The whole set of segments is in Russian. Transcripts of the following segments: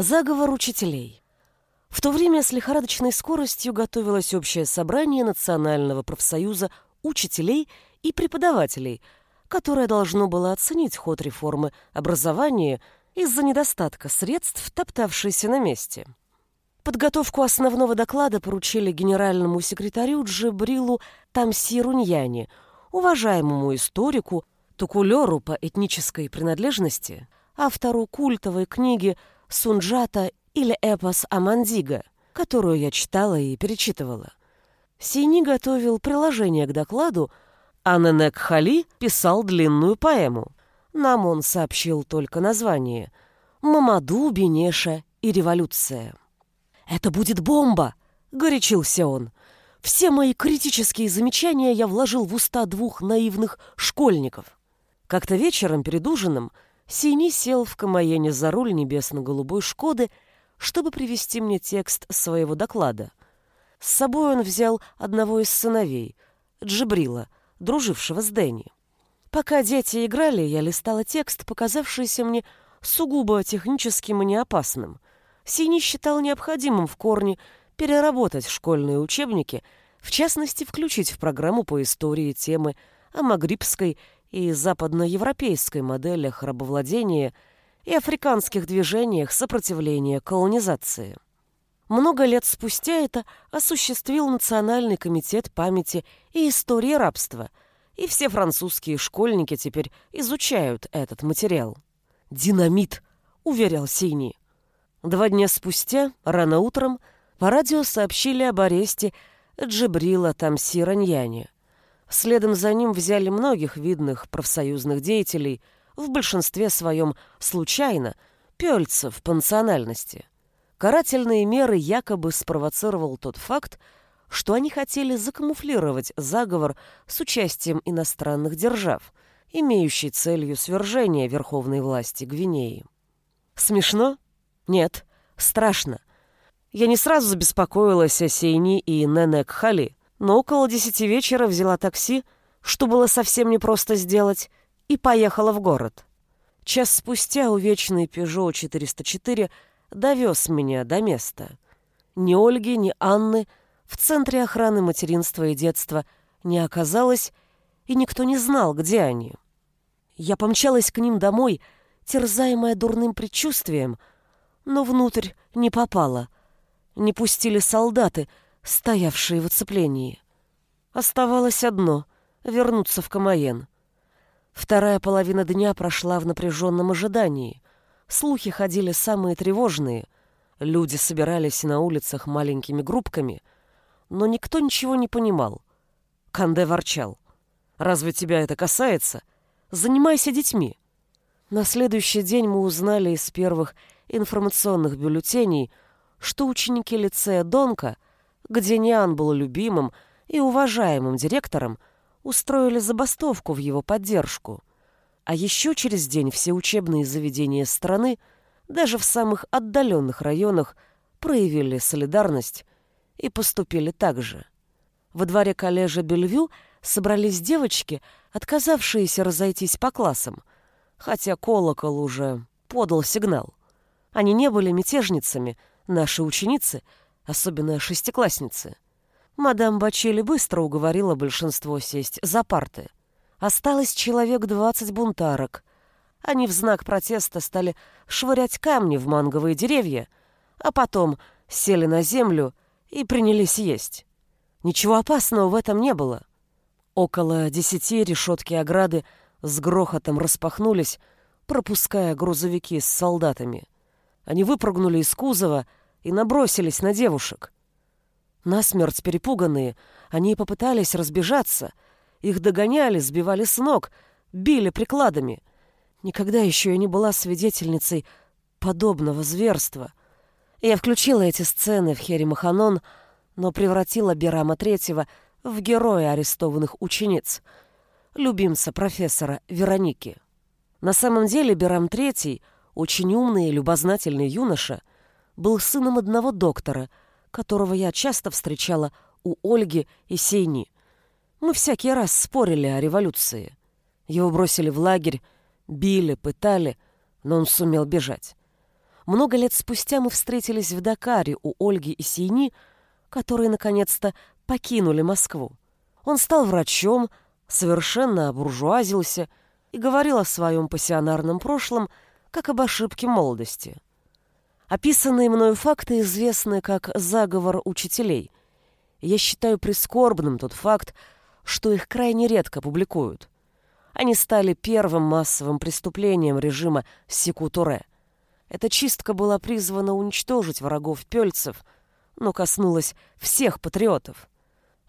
Заговор учителей. В то время с лихорадочной скоростью готовилось общее собрание Национального профсоюза учителей и преподавателей, которое должно было оценить ход реформы образования из-за недостатка средств, топтавшейся на месте. Подготовку основного доклада поручили генеральному секретарю Джибрилу Тамсируньяне, уважаемому историку, тукулеру по этнической принадлежности, автору культовой книги Сунджата или эпос Амандига, которую я читала и перечитывала. Сини готовил приложение к докладу, а Ненек Хали писал длинную поэму. Нам он сообщил только название «Мамаду, Бенеша и революция». «Это будет бомба!» — горячился он. «Все мои критические замечания я вложил в уста двух наивных школьников». Как-то вечером перед ужином — Синий сел в Камаене за руль небесно-голубой «Шкоды», чтобы привести мне текст своего доклада. С собой он взял одного из сыновей, Джибрила, дружившего с Дэнни. Пока дети играли, я листала текст, показавшийся мне сугубо техническим и неопасным. Синий считал необходимым в корне переработать школьные учебники, в частности, включить в программу по истории темы о магрибской и западноевропейской моделях рабовладения и африканских движениях сопротивления колонизации. Много лет спустя это осуществил Национальный комитет памяти и истории рабства, и все французские школьники теперь изучают этот материал. «Динамит!» — уверял Синий. Два дня спустя, рано утром, по радио сообщили об аресте Джибрила Тамсираньяне. Следом за ним взяли многих видных профсоюзных деятелей, в большинстве своем случайно, пельцев по национальности. Карательные меры якобы спровоцировал тот факт, что они хотели закамуфлировать заговор с участием иностранных держав, имеющий целью свержения верховной власти Гвинеи. Смешно? Нет, страшно. Я не сразу забеспокоилась о Сейни и Ненек Хали, но около десяти вечера взяла такси, что было совсем непросто сделать, и поехала в город. Час спустя увечный Peugeot 404 довез меня до места. Ни Ольги, ни Анны в Центре охраны материнства и детства не оказалось, и никто не знал, где они. Я помчалась к ним домой, терзаемая дурным предчувствием, но внутрь не попала. Не пустили солдаты — стоявшие в оцеплении. Оставалось одно — вернуться в Камаен. Вторая половина дня прошла в напряженном ожидании. Слухи ходили самые тревожные. Люди собирались на улицах маленькими группками, но никто ничего не понимал. Канде ворчал. «Разве тебя это касается? Занимайся детьми». На следующий день мы узнали из первых информационных бюллетеней, что ученики лицея Донка — где Ниан был любимым и уважаемым директором, устроили забастовку в его поддержку. А еще через день все учебные заведения страны, даже в самых отдаленных районах, проявили солидарность и поступили так же. Во дворе коллежа Бельвю собрались девочки, отказавшиеся разойтись по классам, хотя колокол уже подал сигнал. Они не были мятежницами, наши ученицы — особенно шестиклассницы. Мадам Бачели быстро уговорила большинство сесть за парты. Осталось человек двадцать бунтарок. Они в знак протеста стали швырять камни в манговые деревья, а потом сели на землю и принялись есть. Ничего опасного в этом не было. Около десяти решетки ограды с грохотом распахнулись, пропуская грузовики с солдатами. Они выпрыгнули из кузова и набросились на девушек. Насмерть перепуганные, они попытались разбежаться. Их догоняли, сбивали с ног, били прикладами. Никогда еще я не была свидетельницей подобного зверства. Я включила эти сцены в Хере Маханон, но превратила Берама Третьего в героя арестованных учениц, любимца профессора Вероники. На самом деле Берам Третий, очень умный и любознательный юноша — был сыном одного доктора, которого я часто встречала у Ольги и Сейни. Мы всякий раз спорили о революции. Его бросили в лагерь, били, пытали, но он сумел бежать. Много лет спустя мы встретились в Дакаре у Ольги и Сейни, которые наконец-то покинули Москву. Он стал врачом, совершенно обуржуазился и говорил о своем пассионарном прошлом, как об ошибке молодости. Описанные мною факты известны как заговор учителей. Я считаю прискорбным тот факт, что их крайне редко публикуют. Они стали первым массовым преступлением режима Секу-Туре. Эта чистка была призвана уничтожить врагов пельцев, но коснулась всех патриотов.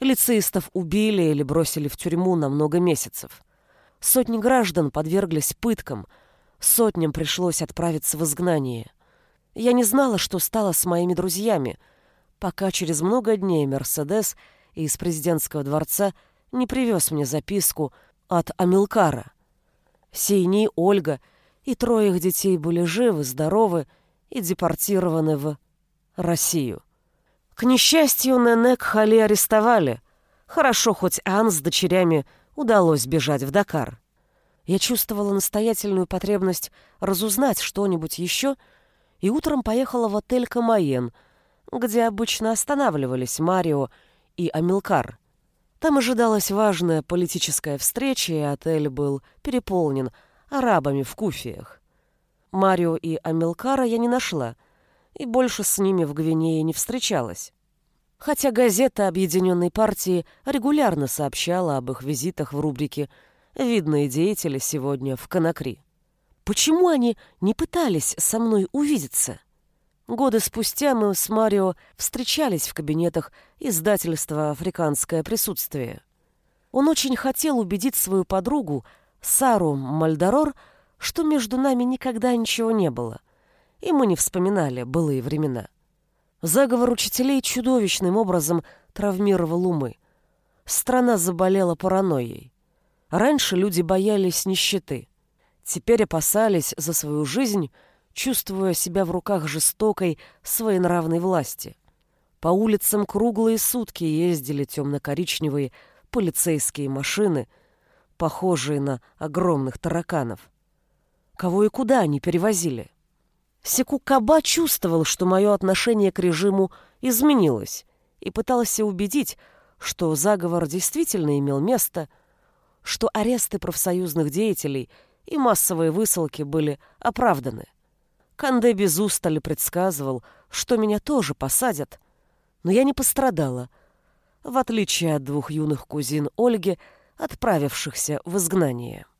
Лицеистов убили или бросили в тюрьму на много месяцев. Сотни граждан подверглись пыткам, сотням пришлось отправиться в изгнание. Я не знала, что стало с моими друзьями, пока через много дней Мерседес из президентского дворца не привез мне записку от Амилкара. Сейни, Ольга и трое их детей были живы, здоровы и депортированы в Россию. К несчастью, Ненек Хали арестовали. Хорошо, хоть Ан с дочерями удалось бежать в Дакар. Я чувствовала настоятельную потребность разузнать что-нибудь еще, и утром поехала в отель «Камаен», где обычно останавливались Марио и Амилкар. Там ожидалась важная политическая встреча, и отель был переполнен арабами в куфиях. Марио и Амилкара я не нашла — и больше с ними в Гвинее не встречалась. Хотя газета Объединенной партии регулярно сообщала об их визитах в рубрике «Видные деятели сегодня в Конакри». Почему они не пытались со мной увидеться? Годы спустя мы с Марио встречались в кабинетах издательства «Африканское присутствие». Он очень хотел убедить свою подругу, Сару Мальдорор, что между нами никогда ничего не было, и мы не вспоминали былые времена. Заговор учителей чудовищным образом травмировал умы. Страна заболела паранойей. Раньше люди боялись нищеты. Теперь опасались за свою жизнь, чувствуя себя в руках жестокой, своенравной власти. По улицам круглые сутки ездили темно-коричневые полицейские машины, похожие на огромных тараканов. Кого и куда они перевозили? Секукаба чувствовал, что мое отношение к режиму изменилось, и пытался убедить, что заговор действительно имел место, что аресты профсоюзных деятелей и массовые высылки были оправданы. Канде без устали предсказывал, что меня тоже посадят, но я не пострадала, в отличие от двух юных кузин Ольги, отправившихся в изгнание.